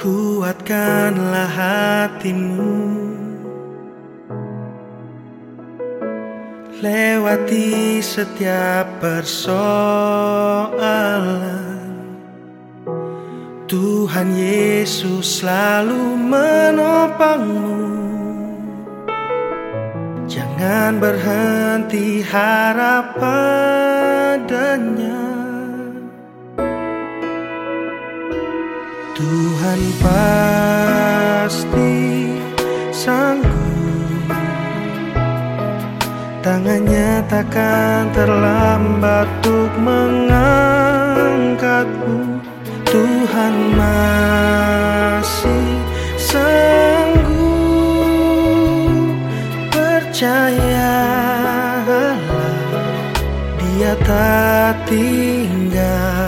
kuatkanlah hatimu. Lewati setiap persoalan. Tuhan Yesus selalu menopangmu. Jangan berhenti harapan. Tuhan pasti sanggup. Tangannya takkan terlambat untuk mengangkatmu. Tuhan masih sanggup. Percayalah Dia tak tinggalkanmu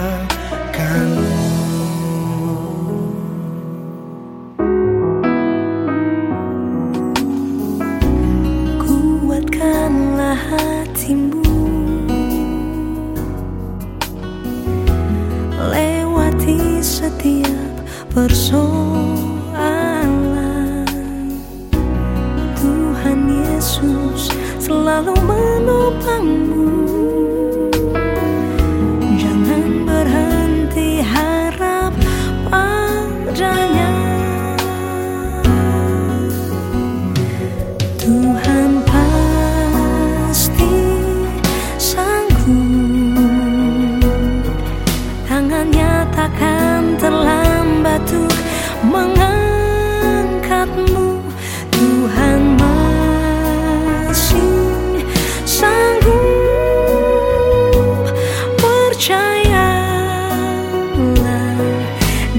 persoalan. Tuhan Yesus selalu menopangmu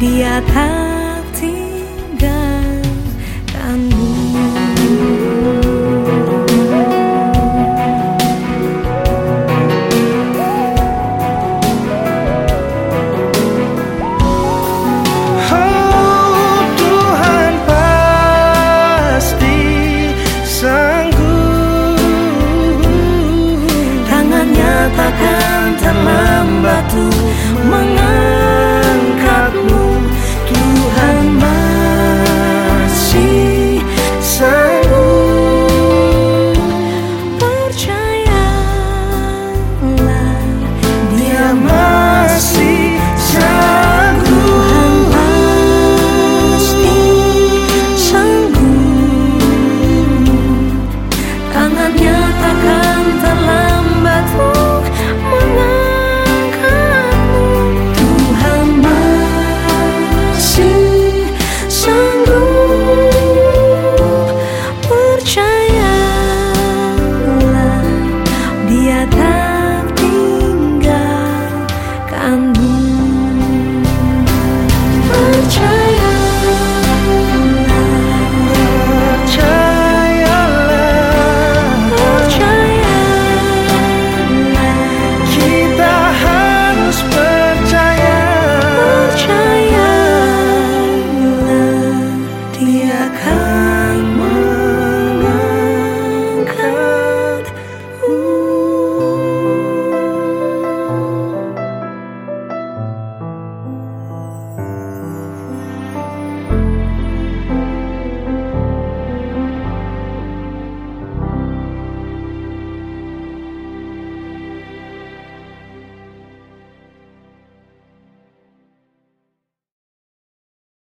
dia tak tinggalkanmu